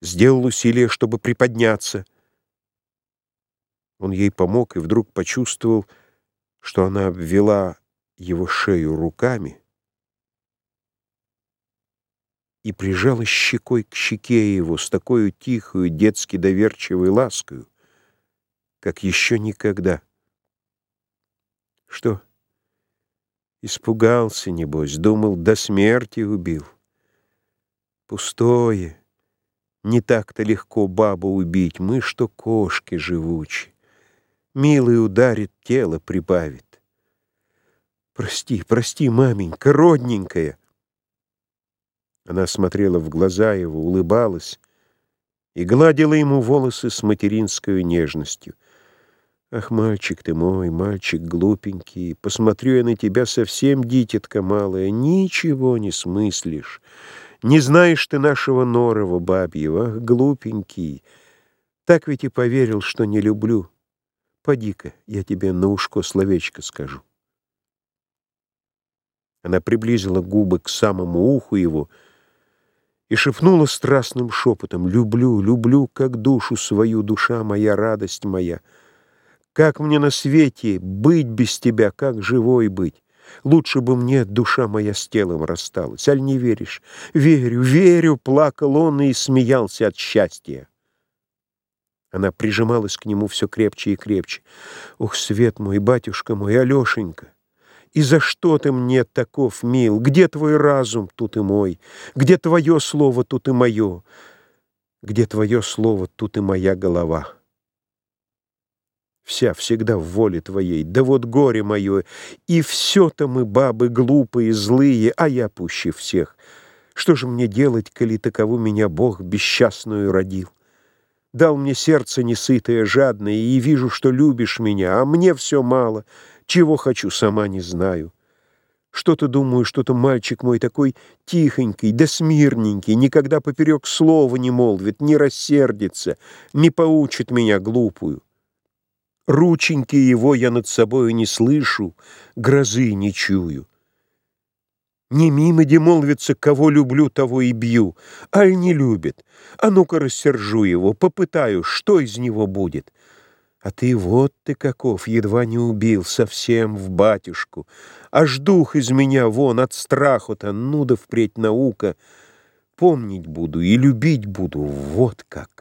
сделал усилие, чтобы приподняться. Он ей помог и вдруг почувствовал, что она обвела его шею руками и прижала щекой к щеке его с такой тихою, детски доверчивой ласкою, как еще никогда. Что? Испугался, небось, думал, до смерти убил. Пустое. Не так-то легко бабу убить, мы что кошки живучи. Милый ударит, тело прибавит. Прости, прости, маменька, родненькая. Она смотрела в глаза его, улыбалась и гладила ему волосы с материнской нежностью. Ах, мальчик ты мой, мальчик глупенький, посмотрю я на тебя совсем, дитятка малая, ничего не смыслишь. Не знаешь ты нашего норова бабьего, глупенький. Так ведь и поверил, что не люблю. Поди-ка, я тебе на ушко словечко скажу. Она приблизила губы к самому уху его и шепнула страстным шепотом «Люблю, люблю, как душу свою, душа моя, радость моя». Как мне на свете быть без тебя, как живой быть? Лучше бы мне душа моя с телом рассталась. Аль не веришь? Верю, верю, плакал он и смеялся от счастья. Она прижималась к нему все крепче и крепче. Ух, свет мой, батюшка мой, Алешенька! И за что ты мне таков мил? Где твой разум, тут и мой? Где твое слово, тут и мое? Где твое слово, тут и моя голова?» Вся всегда в воле твоей, да вот горе мое, и все-то мы бабы глупые, злые, а я пуще всех. Что же мне делать, коли такову меня Бог бесчастную родил? Дал мне сердце несытое, жадное, и вижу, что любишь меня, а мне все мало, чего хочу, сама не знаю. Что-то думаю, что-то мальчик мой такой тихонький, да смирненький, никогда поперек слова не молвит, не рассердится, не поучит меня глупую. Рученьки его я над собою не слышу, грозы не чую. Не мимо демолвится, кого люблю, того и бью, аль не любит. А ну-ка рассержу его, попытаю, что из него будет. А ты вот ты каков, едва не убил, совсем в батюшку. Аж дух из меня вон от страху-то, ну да впредь наука. Помнить буду и любить буду, вот как.